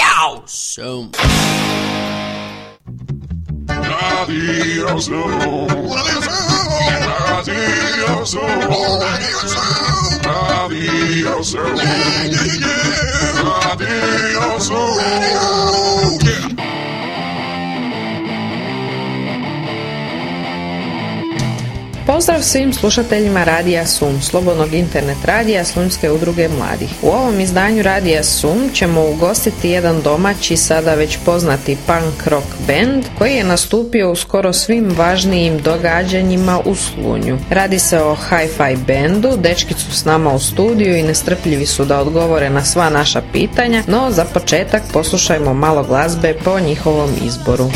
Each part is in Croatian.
Radio Zoom. Pozdrav svim slušateljima Radija Sum, slobodnog internet radija Slunjske udruge mladih. U ovom izdanju Radija Sum ćemo ugostiti jedan domaći, sada već poznati punk rock band koji je nastupio u skoro svim važnijim događanjima u Slunju. Radi se o hi-fi bandu, dečki su s nama u studiju i nestrpljivi su da odgovore na sva naša pitanja, no za početak poslušajmo malo glazbe po njihovom izboru.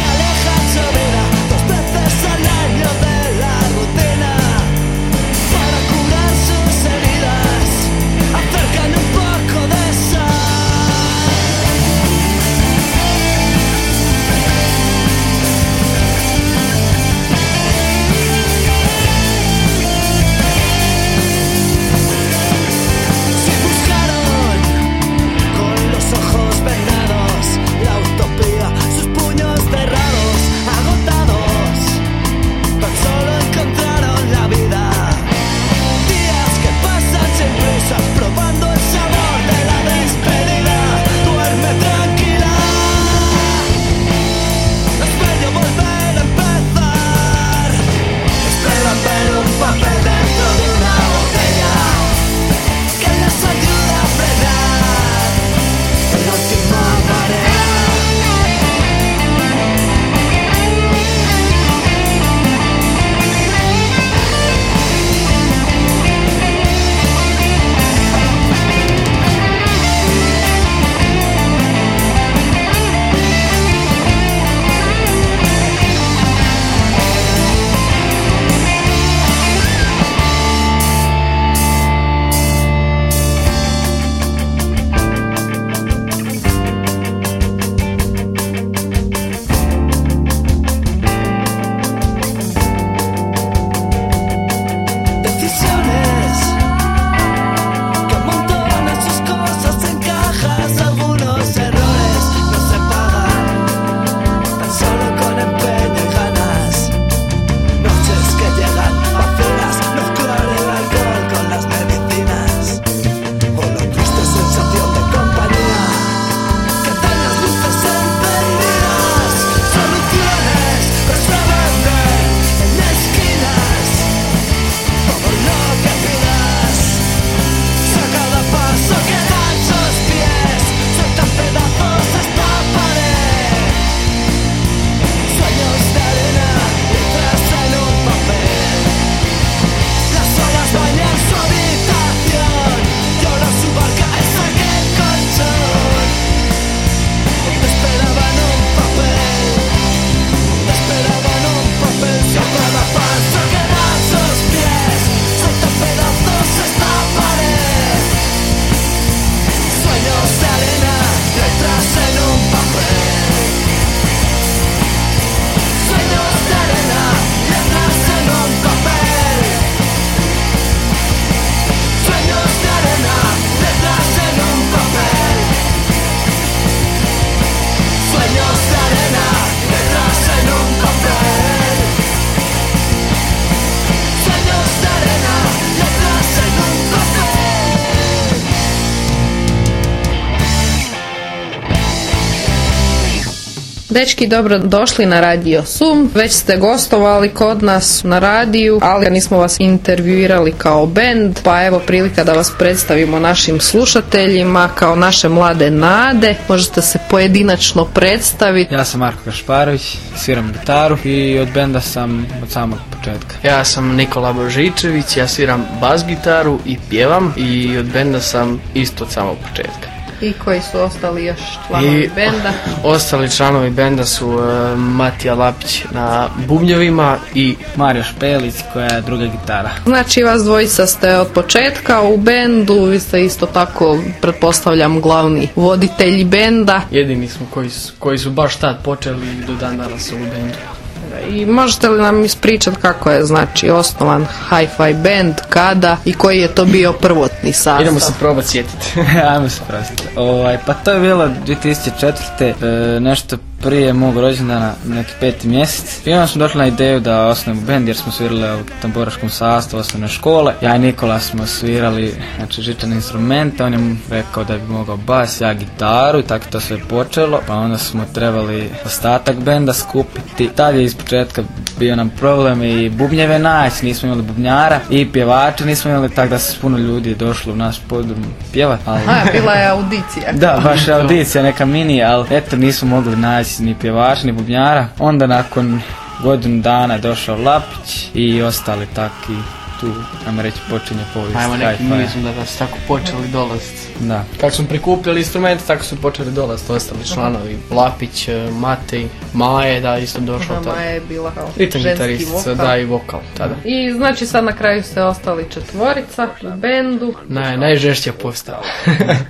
Dečki, dobro došli na Radio Sum. Već ste gostovali kod nas na radiju, ali nismo vas intervjuirali kao bend, pa evo prilika da vas predstavimo našim slušateljima kao naše mlade nade. Možete se pojedinačno predstaviti. Ja sam Marko Kašparović, sviram gitaru i od benda sam od samog početka. Ja sam Nikola Božičević, ja sviram bas gitaru i pjevam i od benda sam isto od samog početka. I koji su ostali još članovi I benda. ostali članovi benda su e, Matija Lapić na bubnjevima i Mario Špelić koja je druga gitara. Znači vas dvojica ste od početka u bendu, vi ste isto tako, pretpostavljam, glavni voditelji benda. jedini smo koji su, koji su baš tad počeli i do dan danas u bendu. I možete li nam ispričati kako je znači osnovan Hi-Fi band, kada i koji je to bio prvotni sastav? Idemo se probati sjetiti. Ajmo se prostiti. Ovaj, pa to je bilo 2004. E, nešto prije mog rođendana, neki peti mjesec. I onda smo došli na ideju da osnovimo band jer smo svirali u tamburaškom sastavu osnovne škole. Ja i Nikola smo svirali znači, žičane instrumente, on je rekao da bi mogao bas, ja gitaru i tako to sve počelo. Pa onda smo trebali ostatak benda skupiti. Tad je iz početka bio nam problem i bubnjeve naći, nismo imali bubnjara i pjevača nismo imali, tako da se puno ljudi je došlo u naš podrum pjevat. Ali... Aha, bila je audicija. Da, baš je audicija neka mini, ali eto nismo mogli naći ni pjevača ni bubnjara. Onda nakon godinu dana je došao Lapić i ostali taki tu, ajmo reći, počinje povijest. Ajmo neki hi-fi. mi smo da su tako počeli dolaziti. Da. Kako smo prikupljali instrumente, tako su počeli dolaziti ostali članovi. Lapić, eh, Matej, Maje, da, isto došao tada. Maja je bila kao gitaristica, da, i vokal tada. I znači sad na kraju ste ostali četvorica u bendu. Naj, najžešća postava.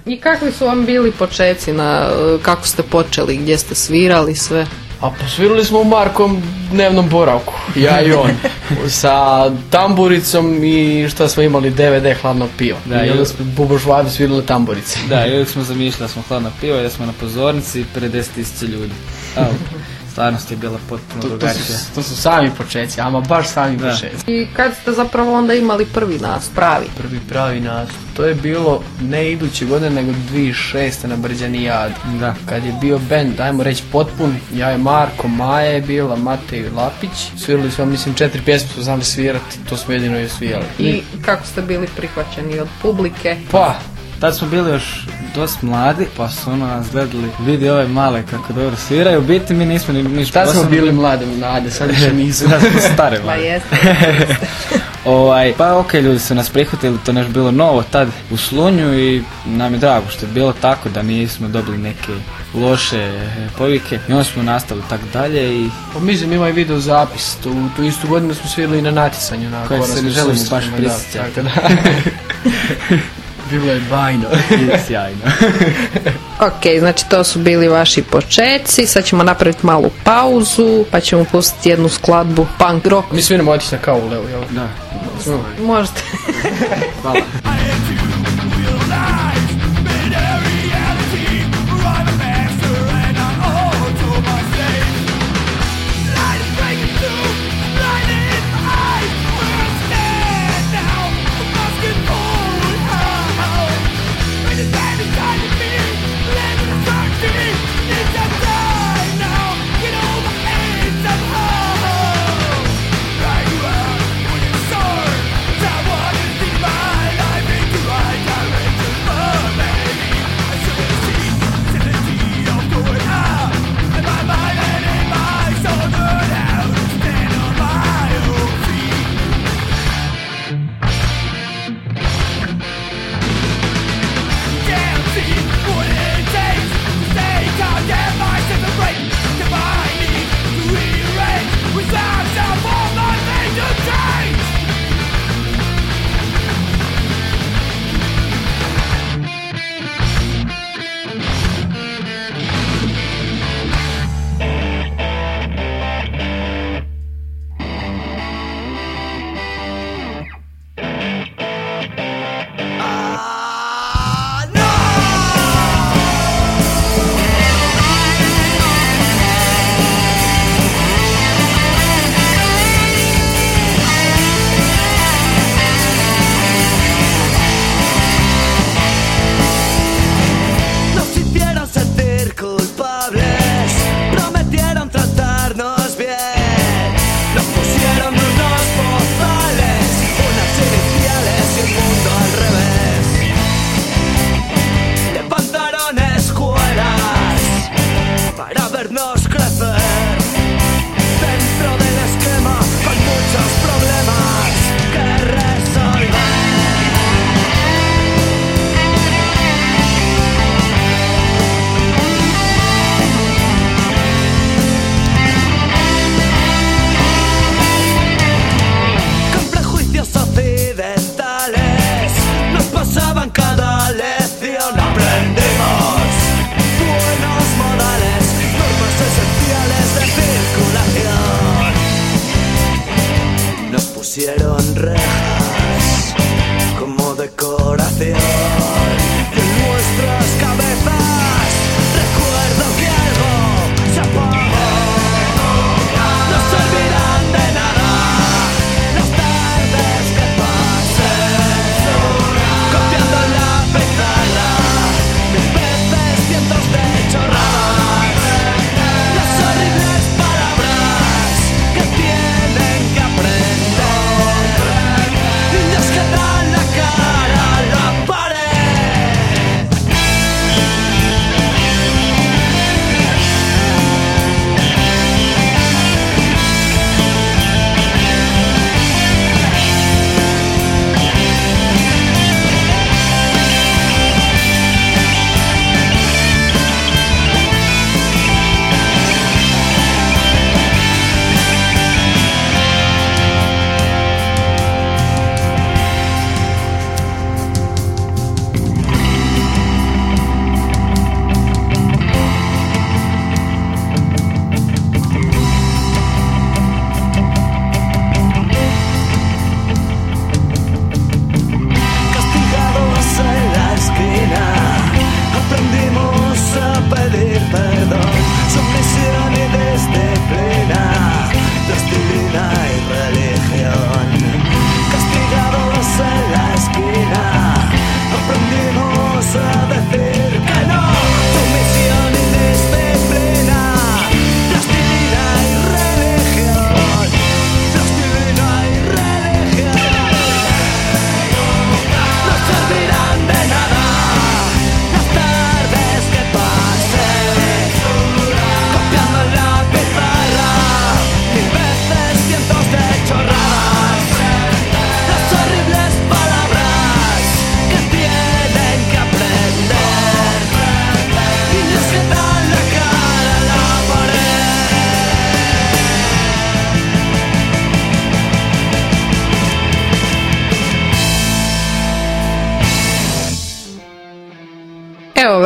I kakvi su vam bili počeci na e, kako ste počeli, gdje ste svirali sve? A posvirali smo u Markom dnevnom boravku, ja i on. Sa tamburicom i šta smo imali DVD hladno pivo. Da, I onda smo Bubo Švabi svirali tamburice. Da, i uvijek smo zamišljali da smo hladno pivo da smo na pozornici pred 10.000 ljudi. Evo, stvarnost je bila potpuno To, to, drugačija. su, to su sami počeci, ama baš sami Da. počeci. I kad ste zapravo onda imali prvi nas, pravi? Prvi pravi nastup. To je bilo ne iduće godine, nego 2006. na Brđanijad. Da. Kad je bio band, ajmo reći potpun, ja je Marko, Maja je bila, Matej Lapić. Svirali smo, mislim, četiri pjesme smo znali svirati, to smo jedino i svirali. I kako ste bili prihvaćeni od publike? Pa, Tad smo bili još dosta mladi, pa su ono nas gledali, vidi ove male kako dobro sviraju, u biti mi nismo ni ništa tad smo bili mlade mlade, sad više nisu. Da smo stare Pa mlade. jeste. Ovaj, pa ok, ljudi su nas prihvatili, to nešto bilo novo tad u Slunju i nam je drago što je bilo tako da nismo dobili neke loše eh, povike i onda smo nastavili tako dalje i Pa mislim ima i video zapis, tu, tu istu godinu smo svirali i na natjecanju na Kojeg se Koranskom ne želimo susretu, baš prisjećati. Bilo je bajno. i sjajno. ok, znači to su bili vaši počeci, sad ćemo napraviti malu pauzu, pa ćemo pustiti jednu skladbu punk rock. Mi sviramo otići na kavu, Leo, jel? Da. Možete. Hvala.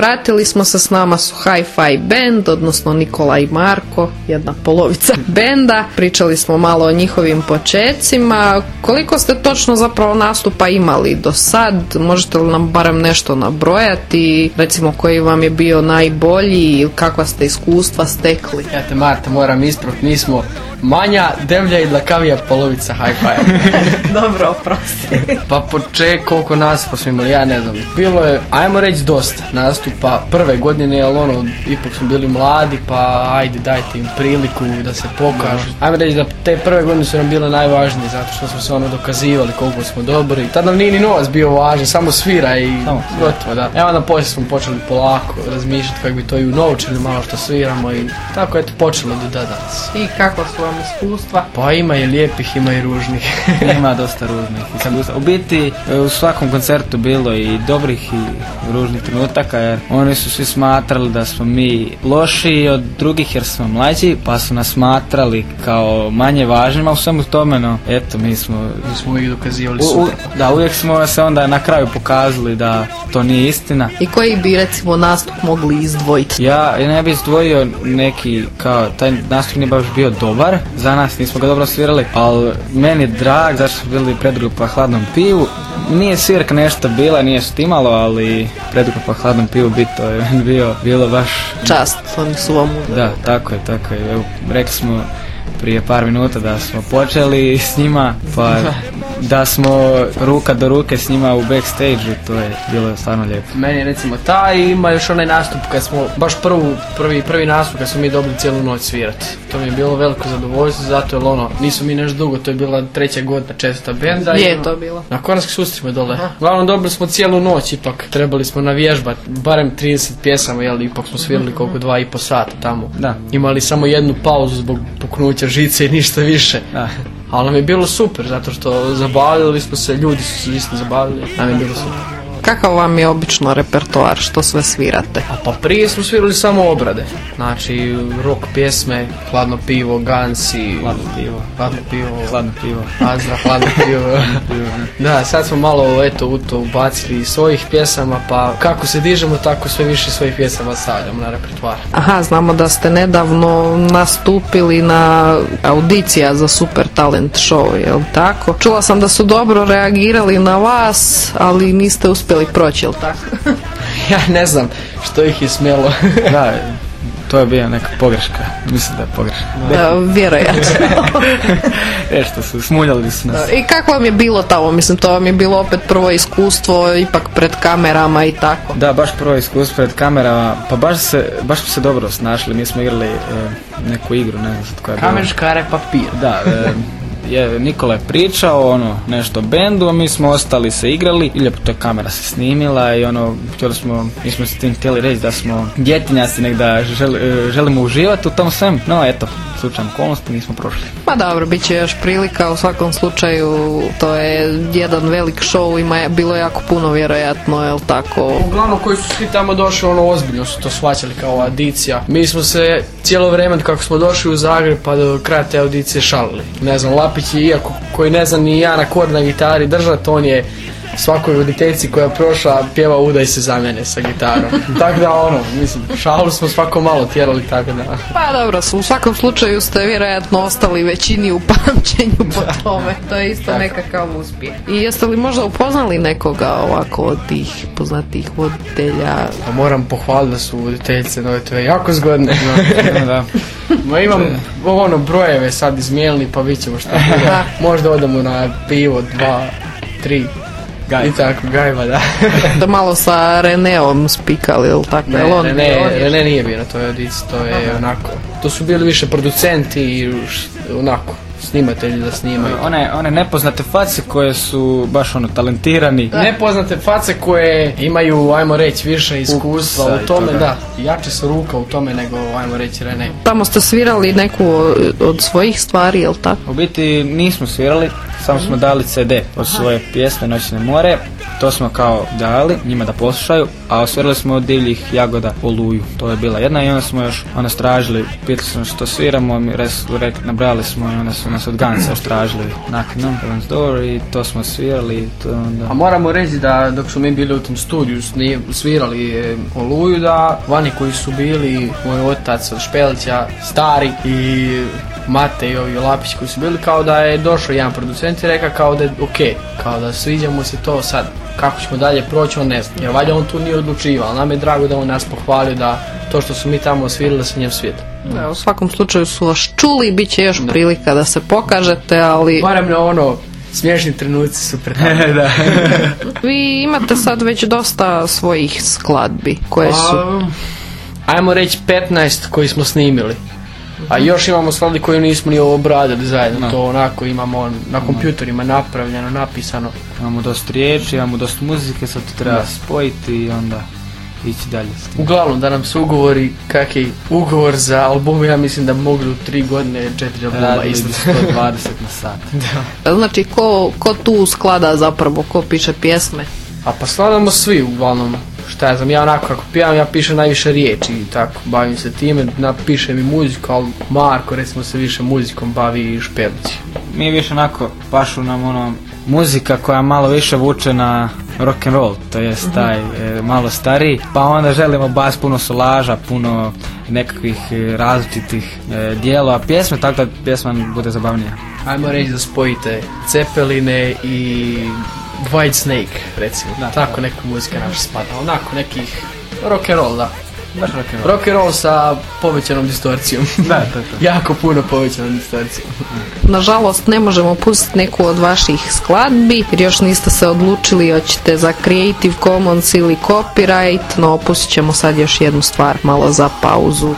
vratili smo se s nama su Hi-Fi Band, odnosno Nikola i Marko, jedna polovica benda. Pričali smo malo o njihovim počecima. Koliko ste točno zapravo nastupa imali do sad? Možete li nam barem nešto nabrojati? Recimo koji vam je bio najbolji ili kakva ste iskustva stekli? Ja te Marta moram ispraviti, mi smo manja, devlja i dlakavija polovica hi-fi. Dobro, oprosti. Pa poček koliko nastupa smo imali, ja ne znam. Bilo je, ajmo reći dosta nastupa prve godine, jer ono, ipak smo bili mladi, pa ajde dajte im priliku da se pokažu. Ajmo reći da te prve godine su nam bile najvažnije, zato što smo se ono dokazivali koliko smo dobri. Tad nam nije ni novac bio važan, samo svira i Samo gotovo, da. Evo onda poslije smo počeli polako razmišljati kako bi to i unovčili malo što sviramo i tako je to počelo do danas. I kako su vam iskustva? Pa ima i lijepih, ima i ružnih. Ima dosta ružnih iskustva. U biti e, u svakom koncertu bilo i dobrih i ružnih trenutaka jer oni su svi smatrali da smo mi lošiji od drugih jer smo mlađi pa su nas smatrali kao manje važnima u svemu tome no eto mi smo Mi smo uvijek dokazivali u- da uvijek smo se onda na kraju pokazali da to nije istina I koji bi recimo nastup mogli izdvojiti? ja ne bih izdvojio neki kao taj nastup nije baš bio dobar za nas nismo ga dobro svirali ali meni je drag zašto smo bili predgrupa hladnom pivu. Nije svirka nešto bila nije štimalo ali predgrupa hladnom pivu bi to je bio bilo baš Čast, oni su vam da tako je tako je. Evo, rekli smo prije par minuta da smo počeli s njima pa da smo ruka do ruke s njima u backstage to je bilo stvarno lijepo Meni je recimo taj i ima još onaj nastup kad smo, baš prvu, prvi, prvi nastup kad smo mi dobili cijelu noć svirati. To mi je bilo veliko zadovoljstvo zato jer ono, nisu mi nešto dugo, to je bila treća godina četvrta benda. i Je to bilo. Na koranskih sustrima dole. Uglavnom dobili smo cijelu noć ipak, trebali smo navježbati, barem 30 pjesama, jel ipak smo svirali koliko dva i po sata tamo. Da. Imali samo jednu pauzu zbog puknuća žice i ništa više. da. Ali nam je bilo super, zato što zabavljali smo se, ljudi su se isto zabavili, nam je bilo super. Kakav vam je obično repertoar, što sve svirate? A pa prije smo svirali samo obrade. Znači, rock pjesme, hladno pivo, gansi, Hladno pivo. hladno pivo, Hladno pivo. Azra, hladno pivo. da, sad smo malo eto u to ubacili svojih pjesama, pa kako se dižemo, tako sve više svojih pjesama stavljamo na repertoar. Aha, znamo da ste nedavno nastupili na audicija za Super Talent Show, jel tako? Čula sam da su dobro reagirali na vas, ali niste uspjeli proći, jel tako? ja ne znam što ih je smjelo. Da, to je bila neka pogreška. Mislim da je pogreška. Da, vjerojatno. Nešto su, smuljali su nas. I kako vam je bilo tamo? Mislim, to vam je bilo opet prvo iskustvo, ipak pred kamerama i tako. Da, baš prvo iskustvo pred kamerama, pa baš se, baš smo se dobro snašli, mi smo igrali e, neku igru, ne znam sad koja je bila. Kamen, škare, papir. Da, e, je, Nikola je pričao ono nešto bendu, a mi smo ostali se igrali i lijepo to je kamera se snimila i ono, htjeli smo, mi smo s tim htjeli reći da smo djetinjasti, nek da žel- e, želimo uživati u tom svem, no eto, slučajno okolnosti nismo prošli. Pa dobro, bit će još prilika, u svakom slučaju to je jedan velik show, ima je bilo jako puno vjerojatno, jel tako? Uglavnom koji su svi tamo došli, ono ozbiljno su to shvaćali kao audicija. Mi smo se cijelo vrijeme kako smo došli u Zagreb pa do kraja te audicije šalili. Ne znam, Lapić je iako koji ne zna ni jedan akord na gitari držat, on je svakoj voditeljici koja je prošla pjeva udaj se za mene sa gitarom. tako da ono, mislim, šalu smo svako malo tjerali tako da. Pa dobro, u svakom slučaju ste vjerojatno ostali većini u pamćenju po tome. To je isto nekakav uspjeh. I jeste li možda upoznali nekoga ovako od tih poznatih voditelja? Pa moram pohvaliti da su voditeljice nove tve jako zgodne. No, da. Ma imam ono brojeve sad izmijenili pa vidit ćemo šta bude. Možda odemo na pivo, dva, tri. I tako, gajba, da. Da malo sa Reneom spikali, jel tako? Ne, on- ne, ne, on je- ne, nije bio na toj audiciji, to je onako. To su bili više producenti i onako, snimatelji da snimaju. One, one nepoznate face koje su baš ono talentirani. Nepoznate face koje imaju, ajmo reći, više iskustva Ukusa u tome, toga. da. Jače su ruka u tome nego, ajmo reći, Rene. Tamo ste svirali neku od svojih stvari, jel tako? U biti nismo svirali, samo smo dali CD od svoje pjesme Noćne more. To smo kao dali njima da poslušaju, a osvirali smo od divljih jagoda Oluju. To je bila jedna i onda smo još onda stražili, pitali smo što sviramo, mi res, rek, nabrali smo i onda su nas od Gansa još tražili Knocking on Heaven's Door i to smo svirali to onda... A moramo reći da dok smo mi bili u tom studiju svirali e, Oluju da vani koji su bili moj otac od Špelića, stari i Mate i ovi Lapić koji su bili kao da je došao jedan producent i rekao kao da je ok, kao da sviđa mu se to sad kako ćemo dalje proći on ne zna, jer valjda on tu nije odlučivao, ali nam je drago da on nas pohvalio da to što su mi tamo osvirali da se njem svijeta. Da, u svakom slučaju su vas čuli, bit će još prilika da se pokažete, ali Barem na ono, smiješni trenuci su pred da. vi imate sad već dosta svojih skladbi koje su... A, ajmo reći 15 koji smo snimili. A još imamo skladbi koju nismo ni obradili zajedno. To onako imamo na kompjuterima napravljeno, napisano. Imamo dosta riječi, imamo dosta muzike, sad to treba Da. spojiti i onda ići dalje s tim. Uglavnom da nam se ugovori, kakvi ugovor za album, ja mislim da mogli u tri godine četiri albuma isto. 120 na sat. Znači, ko, ko tu sklada zapravo, ko piše pjesme? A pa skladamo svi uglavnom. Šta ja znam, ja onako kako pijem, ja pišem najviše riječi i tako, bavim se time, napišem i muziku, ali Marko recimo se više muzikom bavi i špelići. Mi više onako pašu nam ono muzika koja malo više vuče na rock and roll, to jest taj e, malo stariji, pa onda želimo bas puno solaža, puno nekakvih e, različitih e, dijelova pjesme, tako da pjesma bude zabavnija. Ajmo reći da spojite Cepeline i White Snake, recimo. Da. Tako neka muzika naša spada. Onako nekih rock and roll, da. Baš rock and roll. Rock and roll sa povećanom distorcijom. Da, to je to. jako puno povećanom distorcijom. Nažalost, ne možemo pustiti neku od vaših skladbi, jer još niste se odlučili hoćete za Creative Commons ili copyright, no pustit ćemo sad još jednu stvar malo za pauzu.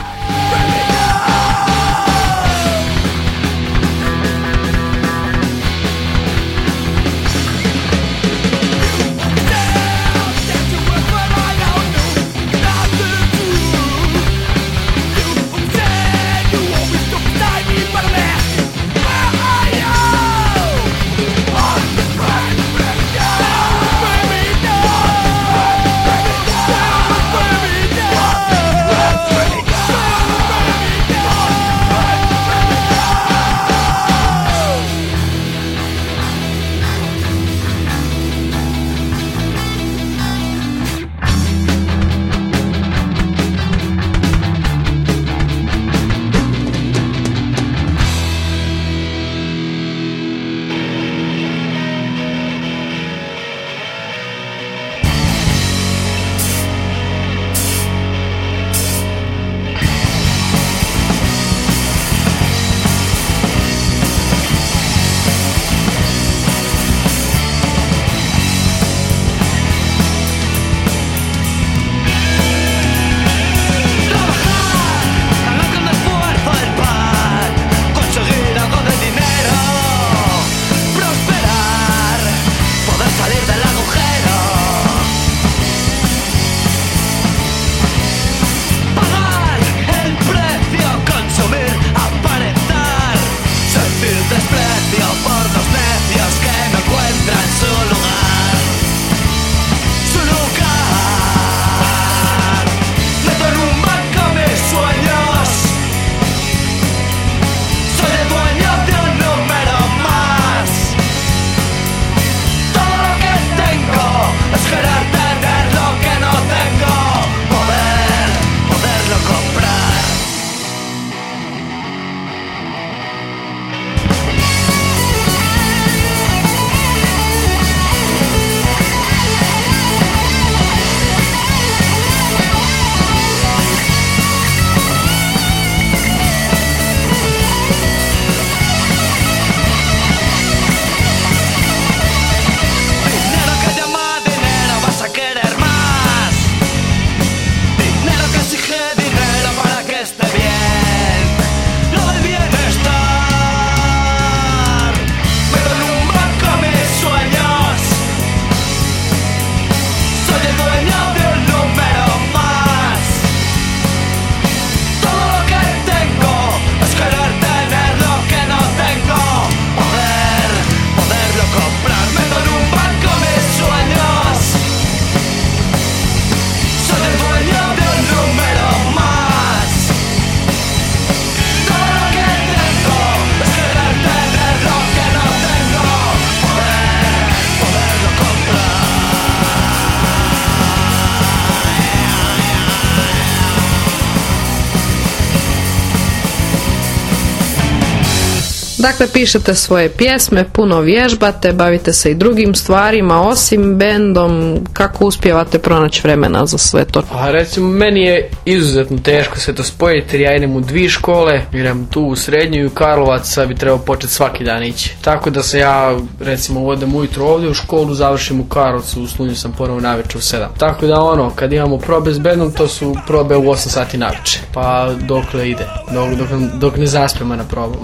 Dakle, pišete svoje pjesme, puno vježbate, bavite se i drugim stvarima, osim bendom, kako uspijevate pronaći vremena za sve to? A recimo, meni je izuzetno teško sve to spojiti jer ja idem u dvi škole, idem tu u srednju i u Karlovac, bi trebao početi svaki dan ići. Tako da se ja, recimo, odem ujutro ovdje u školu, završim u Karlovcu, u Slunju sam ponovo navečer u 7. Tako da ono, kad imamo probe s bendom, to su probe u 8 sati navečer. Pa dokle ide, dok, dok, ne zaspemo na probu.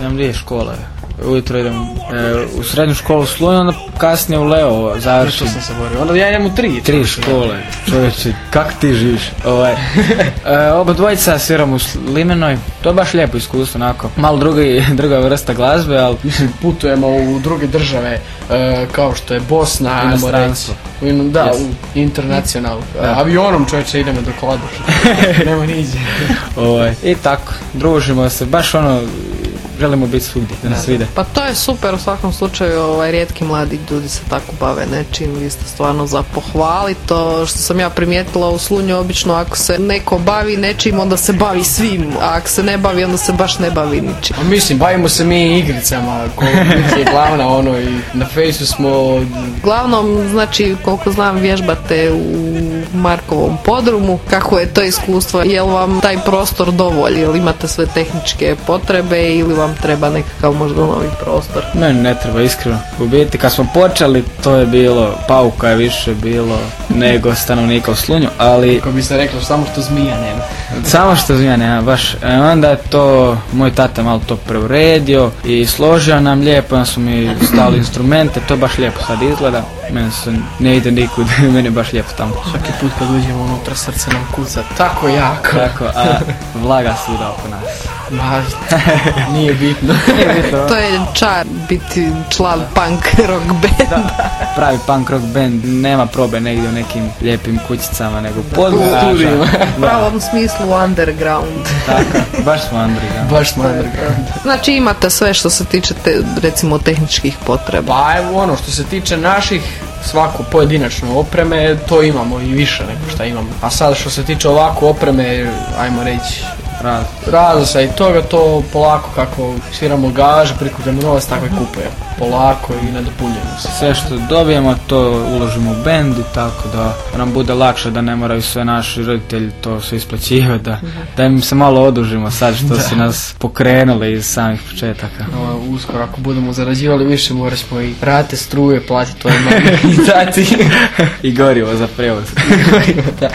Imam dvije škole. Ujutro idem e, u srednju školu u Slunju, onda kasnije u Leo završim. sam se borio. Onda ja idem u tri. Tri škole, čovječe, kak ti živiš? Ovaj, e, oba dvojica sviramo u Limenoj, to je baš lijepo iskustvo, onako. Malo drugi, druga vrsta glazbe, ali putujemo u druge države e, kao što je Bosna, ajmo reći. Inostranstvo. U in- Da, Yes. u internacional. Da. Avionom čovječe idemo do Kladuša. Nema niđe. ovaj, i tako, družimo se, baš ono, želimo biti svugdje, da nas vide. Pa to je super u svakom slučaju, ovaj, rijetki mladi ljudi se tako bave nečim, vi ste stvarno za pohvali. To što sam ja primijetila u Slunju, obično ako se neko bavi nečim, onda se bavi svim, a ako se ne bavi, onda se baš ne bavi ničim. A mislim, bavimo se mi igricama, ko je glavna ono i na fejsu smo Uglavnom, znači, koliko znam, vježbate u Markovom podrumu. Kako je to iskustvo? Je li vam taj prostor dovolj? Jel imate sve tehničke potrebe ili vam treba nekakav možda novi prostor? Meni ne treba iskreno. U biti kad smo počeli to je bilo, pauka je više bilo nego stanovnika u Slunju, ali kako bi se reklo, samo što zmija nema. samo što zmija nema baš. E, onda je to, moj tata malo to preuredio i složio nam lijepo, onda su mi stali instrumente, to baš lijepo sad izgleda. Meni se ne ide nikud, meni je baš lijepo tamo. Svaki put kad uđemo unutra srce nam kuca tako jako. Tako, a vlaga svuda oko nas. Ma, nije bitno. To je čar biti član punk rock benda. Pravi punk rock band nema probe negdje u nekim lijepim kućicama, nego pod u garaža. studijima. U pravom smislu underground. Tako, baš smo underground. Baš smo underground. Znači imate sve što se tiče te, recimo tehničkih potreba. Pa evo ono što se tiče naših svako pojedinačno opreme, to imamo i više nego što imamo. A sad što se tiče ovako opreme, ajmo reći, Raz. razlosa i toga, to polako kako sviramo gaže, prikupljamo novac, tako i kupujemo. Polako i nadopunjujemo se. Sve što dobijemo to uložimo u bend i tako da nam bude lakše da ne moraju sve naši roditelji to sve isplaćivati, da, da im se malo odužimo sad što su nas pokrenuli iz samih početaka. Ovo, uskoro ako budemo zarađivali više morat ćemo i rate struje platiti to organizaciji. I gorivo za prevoz. da.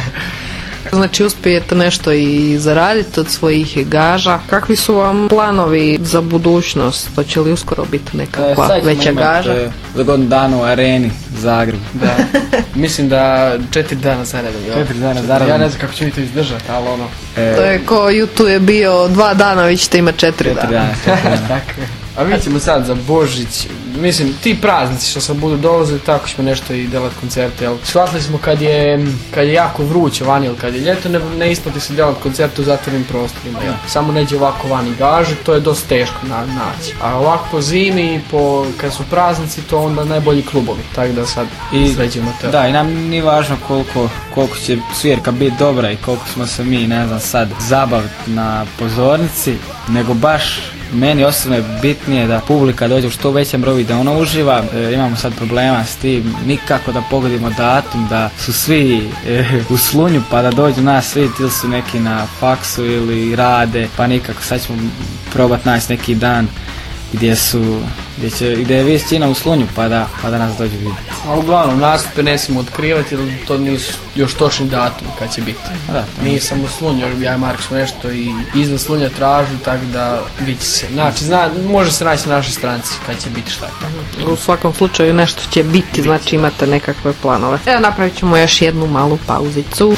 Znači uspijete nešto i zaraditi od svojih gaža. Kakvi su vam planovi za budućnost? Hoće li uskoro biti nekakva E, veća imat, gaža? e, Za godinu dana u areni Zagreb. da. Mislim da četiri dana za redom. jel? Četiri dana za redom. Ja ne znam kako će mi to izdržati, ali ono. E, To je ko YouTube je bio dva dana, vi ćete imati četiri, četiri dana. dana. četiri dana. A vidjet ćemo sad za Božić, mislim ti praznici što sad budu dolazili, tako ćemo nešto i delat koncerte, jel? Shvatili smo kad je, kad je jako vruće vani ili kad je ljeto, ne, ne isplati se delat koncerte u zatvorenim prostorima, jel? Samo neđe ovako vani gaže, to je dosta teško na, naći. A ovako po zimi, po, kad su praznici, to onda najbolji klubovi, tako da sad I- to. Da, i nam nije važno koliko, koliko će svirka biti dobra i koliko smo se mi, ne znam, sad zabaviti na pozornici, nego baš meni osobno je bitnije da publika dođe u što većem broju da ona uživa. E, imamo sad problema s tim, nikako da pogodimo datum, da su svi e, u slunju pa da dođu nas svi ili su neki na faksu ili rade, pa nikako. Sad ćemo probati naći neki dan gdje su gdje, će, gdje je vijest u slunju pa da, pa da nas dođu vidjeti. A uglavnom, nastupe ne smijemo otkrivati jer to nisu još točni datum kad će biti. A Da, to Nije samo Slunj, još ja i Mark smo nešto i izvan Slunja tražu, tako da vidit će se. Znači, zna, može se naći na našoj stranci kad će biti šta je. U svakom slučaju nešto će biti, znači imate nekakve planove. Evo napravit ćemo još jednu malu pauzicu.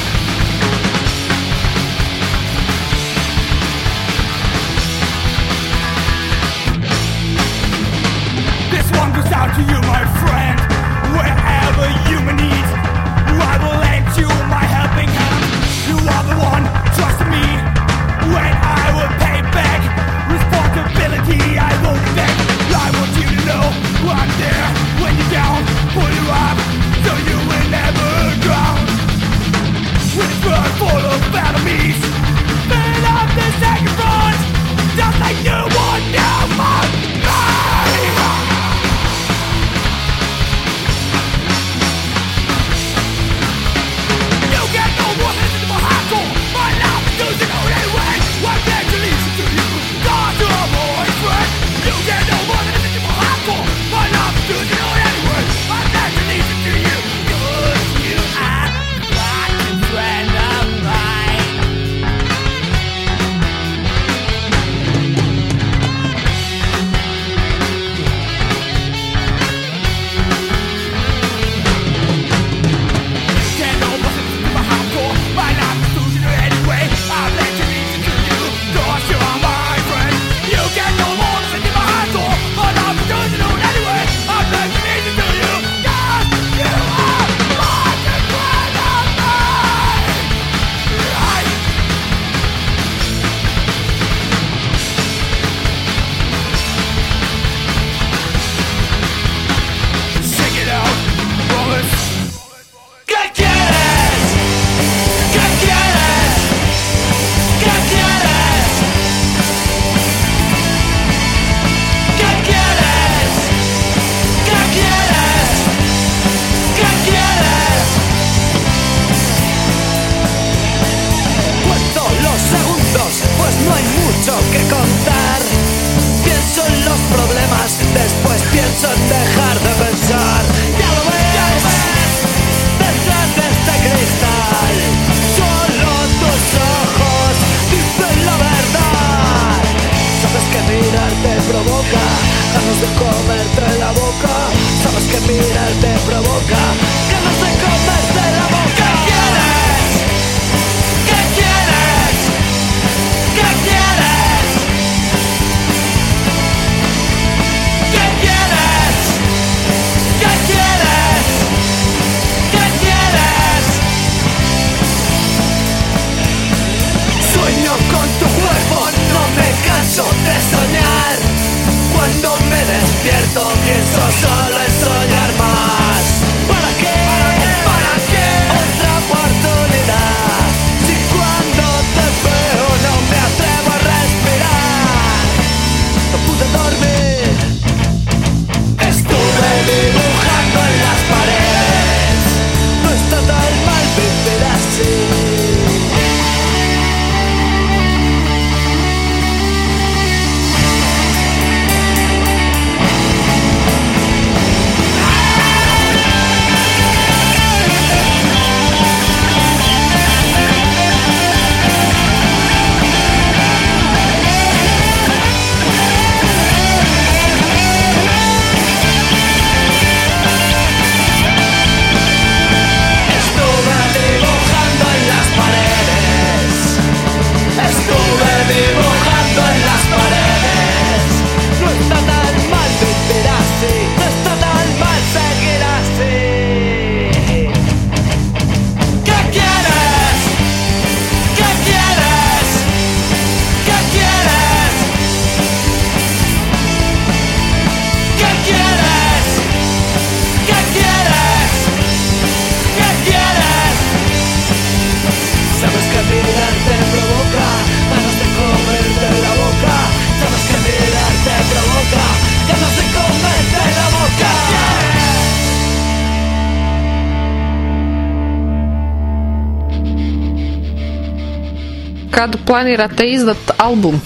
Planirate izdat album?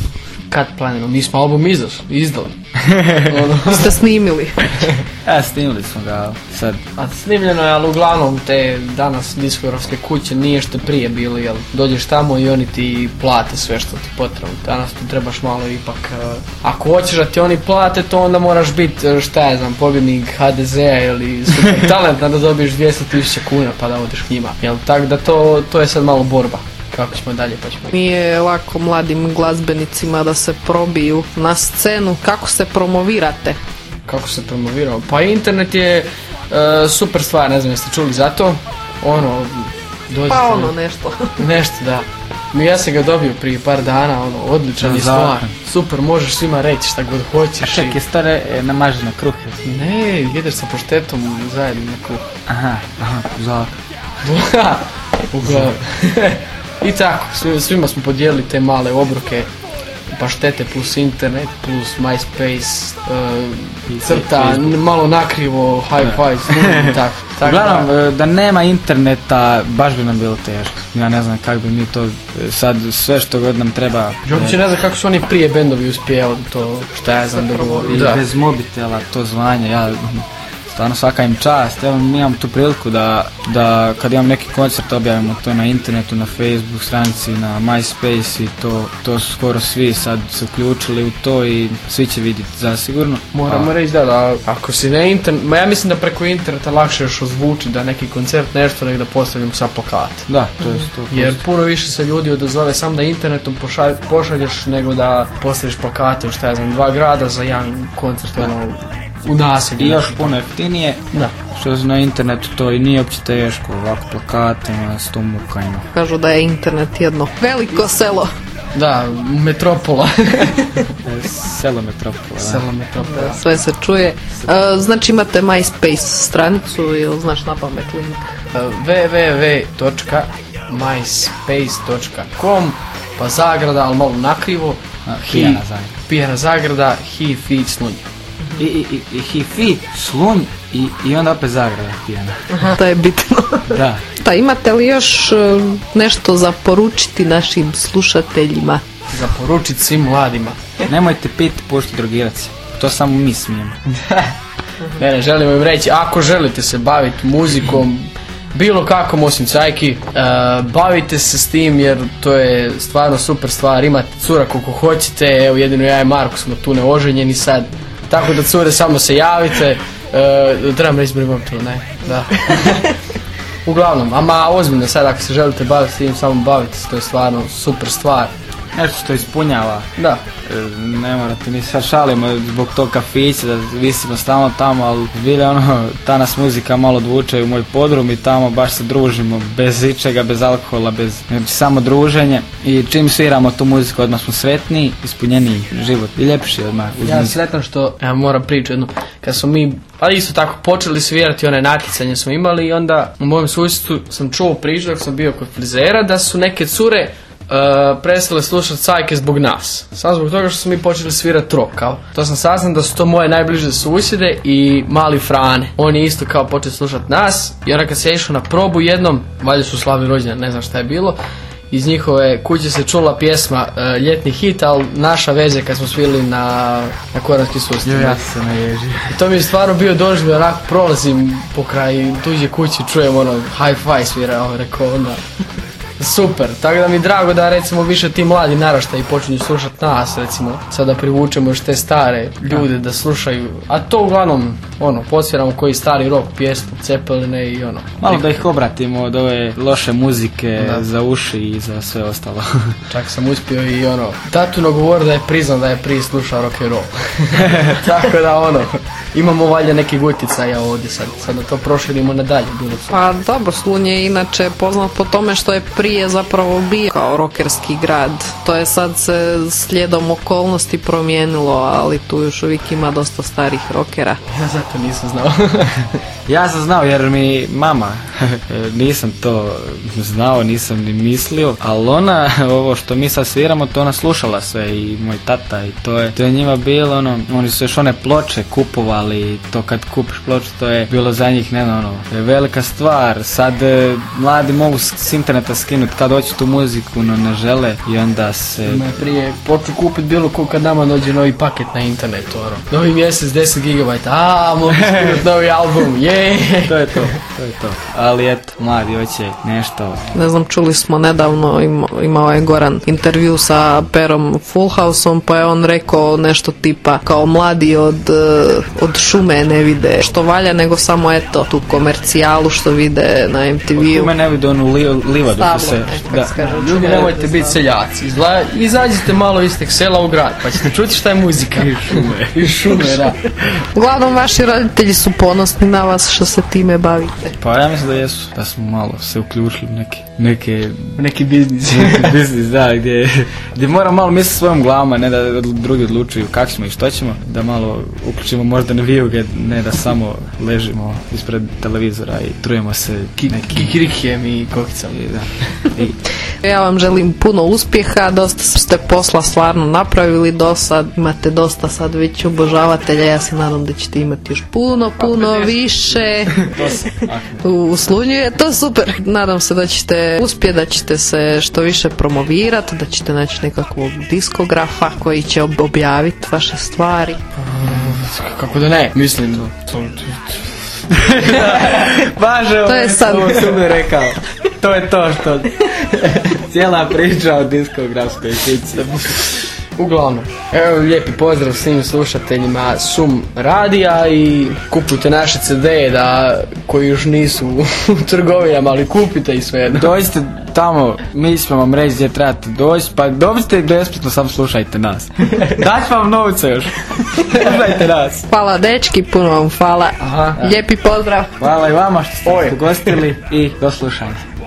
Kad planiramo? Mi smo album izaš, izdali. ono, Ste snimili? E, snimili smo ga sad. a snimljeno je, ali uglavnom te danas diskografske kuće nije što prije bili, jel dođeš tamo i oni ti plate sve što ti potrebno. Danas tu trebaš malo ipak, eh, ako hoćeš da ti oni plate, to onda moraš biti, eh, šta ja znam, pobjednik HDZ-a ili super talent da dobiješ 200.000 kuna pa da odeš k njima. Jel, tako da to, to je sad malo borba. Kako ćemo dalje pa ćemo Nije lako mladim glazbenicima da se probiju na scenu. Kako se promovirate? kako se promovirao. Pa internet je e, super stvar, ne znam jeste čuli za to. Ono, dođete, Pa ono nešto. nešto da. Ja sam ga dobio prije par dana, ono, odličan je stvar. Super, možeš svima reći šta god hoćeš. A čekaj, stare namaže na kruhe. Ne, jedeš sa poštetom zajedno na kruh. Aha, aha, zakon. Uglavnom. I tako, svi- svima smo podijelili te male obroke, paštete plus internet, plus MySpace, e, crta, malo nakrivo, hi-fi, snimljen, tako. tako da- Uglavnom, e, da nema interneta, baš bi nam bilo teško. Ja ne znam kako bi mi to, e, sad sve što god nam treba, uopće ne znam kako su oni prije bendovi uspijevali to, šta ja znam da govori. i Da. bez mobitela, to zvanje, ja stvarno svaka im čast, evo mi imam tu priliku da, da kad imam neki koncert objavimo to na internetu, na Facebook stranici, na MySpace i to, to su skoro svi sad se uključili u to i svi će vidjeti zasigurno. Moramo reći da, da ako si na internet, ma ja mislim da preko interneta lakše još ozvuči da neki koncert nešto nego da postavljamo sa plakate. Da, to je to. Jer puno više se ljudi odazove sam da internetom pošalj- pošalješ nego da postaviš plakate u šta ja znam, dva grada za jedan koncert ono, u naselju. I još puno jeftinije, Da. što na internetu to i nije uopće teško, ovako plakatima, s tom mukajima. Kažu da je internet jedno veliko selo. Da, metropola. Selo metropola, da. Selo metropola. Sve se čuje. E, Znači imate MySpace stranicu ili znaš na pamet link? www.myspace.com pa zagrada, ali malo nakrivo. A, Hi- pijana zagrada. Pijana zagrada, hi, fi, slunj. I, i, i, i hifi, slunj i, i onda opet zagrada pijana. To je bitno. Da. Da, imate li još e, nešto za poručiti našim slušateljima? Za poručit svim mladima. Nemojte piti pošto drogirati. To samo mi smijemo. Ne, ne, želimo im reći, ako želite se baviti muzikom, bilo kakvom osim cajki. E, bavite se s tim jer to je stvarno super stvar. Imate cura koliko hoćete, evo jedino ja i Marko smo tu neoženjeni sad. Tako da cure samo se javite. E, trebam reći brigom to, ne, da. Uglavnom, ama ozbiljno sad ako se želite baviti s tim, samo bavite se, to je stvarno super stvar. Nešto što ispunjava. Da, E, Ne morate ni sad šalimo zbog tog kafića da visimo stalno tamo, ali bili ono, ta nas muzika malo odvuče u moj podrum i tamo baš se družimo bez ičega, bez alkohola, bez znači, samo druženje i čim sviramo tu muziku odmah smo sretniji, ispunjeniji život i ljepši odmah uz ja sam sretan što, ja moram pričati jednu, kad smo mi, ali isto tako počeli svirati one natjecanje smo imali i onda u mojem susjedstvu sam čuo priču dok sam bio kod frizera da su neke cure Uh, prestale slušati cajke zbog nas. Samo zbog toga što smo mi počeli svirati rock, kao. To sam saznam da su to moje najbliže susjede i mali Frane. On je isto kao počeo slušati nas i onda kad se išao na probu jednom, valjda su slavi rođendan, ne znam šta je bilo, iz njihove kuće se čula pjesma e, ljetni hit, ali naša veze kad smo svili na, na koranski sustav. Jo, ja sam se naježio. I to mi je stvarno bio doživljaj, onako prolazim po kraj tuđe kuće, čujem ono high five svira, ovo rekao onda. Super, tako da mi je drago da recimo više ti mladi naraštaji počinju slušati nas, recimo sada privučemo još te stare ljude da slušaju, a to uglavnom ono, posviramo koji stari rock, pjesmu, cepeline i ono. Malo da ih obratimo od ove loše muzike Da. za uši i za sve ostalo. Čak sam uspio i ono, tatuno govor da je priznao da je prije slušao rock and roll. Tako da ono, imamo valjda neki utjecaja ovdje sad, sad da to proširimo nadalje. Bilo. Pa dobro, Slunj je inače poznat po tome što je prije zapravo bio kao rokerski grad. To je sad se slijedom okolnosti promijenilo, ali tu još uvijek ima dosta starih rokera. Ja zato nisam znao. Ja sam znao jer mi mama, nisam to znao, nisam ni mislio, ali ona, ovo što mi sad sviramo, to ona slušala sve i moj tata i to je, to je njima bilo ono, oni su još one ploče kupovali to kad kupiš ploču to je bilo za njih ne znam, ono, je velika stvar, sad e, mladi mogu s, interneta skinuti kad hoće tu muziku, no ne žele i onda se prije počnu kupit bilo ko kad nama dođe novi paket na internetu, ono. Novi mjesec 10 GB, a mogu skinuti novi album, je. to je to, to je to. Ali eto, mladi hoće nešto Ne znam, čuli smo nedavno, ima- imao je Goran intervju sa Perom Fullhouseom, pa je on rekao nešto tipa kao mladi od, eh, od šume ne vide što valja, nego samo eto tu komercijalu što vide na MTV-u. Kume ne vidi onu li, livadu se... Da. Ljudi šume nemojte ne biti seljaci, Izla, izađite malo iz teg sela u grad, pa ćete čuti šta je muzika. Iz šume. Iz šume, da. Uglavnom, vaši roditelji su ponosni na vas što se time bavite. Pa ja mislim da jesu, da smo malo se uključili u neke, neke Neki biznis. neki biznis, da, gdje, gdje moramo malo misliti svojom glavom, a ne da drugi odlučuju kako ćemo i što ćemo, da malo uključimo možda na vijuge, ne da samo ležimo ispred televizora i trujemo se neki... Kikirikijem i kokicama. i da. I, Ja vam želim puno uspjeha, dosta ste posla stvarno napravili do sad, imate dosta sad već obožavatelja, ja se nadam da ćete imati još puno, puno više. to se, ah, U Slunju je to super. Nadam se da ćete uspjeti, da ćete se što više promovirati, da ćete naći nekakvog diskografa koji će ob- objaviti vaše stvari. Kako da ne? Mislim, to, Baš To je sad. rekao. To je to što... Cijela priča o diskografskoj ekici. Uglavnom, evo lijepi pozdrav svim slušateljima Sum radija i kupujte naše CD da koji još nisu u trgovinama, ali kupite ih sve. Dođite tamo, mi ćemo vam reći gdje trebate doći, pa dobite besplatno, samo slušajte nas. Daću vam novce još. Slušajte nas. Hvala dečki, puno vam hvala. Aha. Lijepi pozdrav. Hvala i vama što ste Oj. ugostili i do slušanja.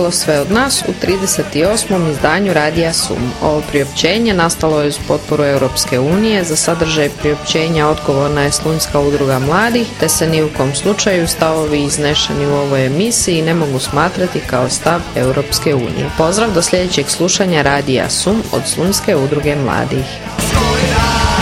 bilo sve od nas u 38. izdanju Radija Sum. Ovo priopćenje nastalo je uz potporu Europske unije, za sadržaj priopćenja odgovorna je Slunjska udruga mladih, te se ni u kom slučaju stavovi iznešeni u ovoj emisiji ne mogu smatrati kao stav Europske unije. Pozdrav do sljedećeg slušanja Radija Sum od Slunjske udruge mladih.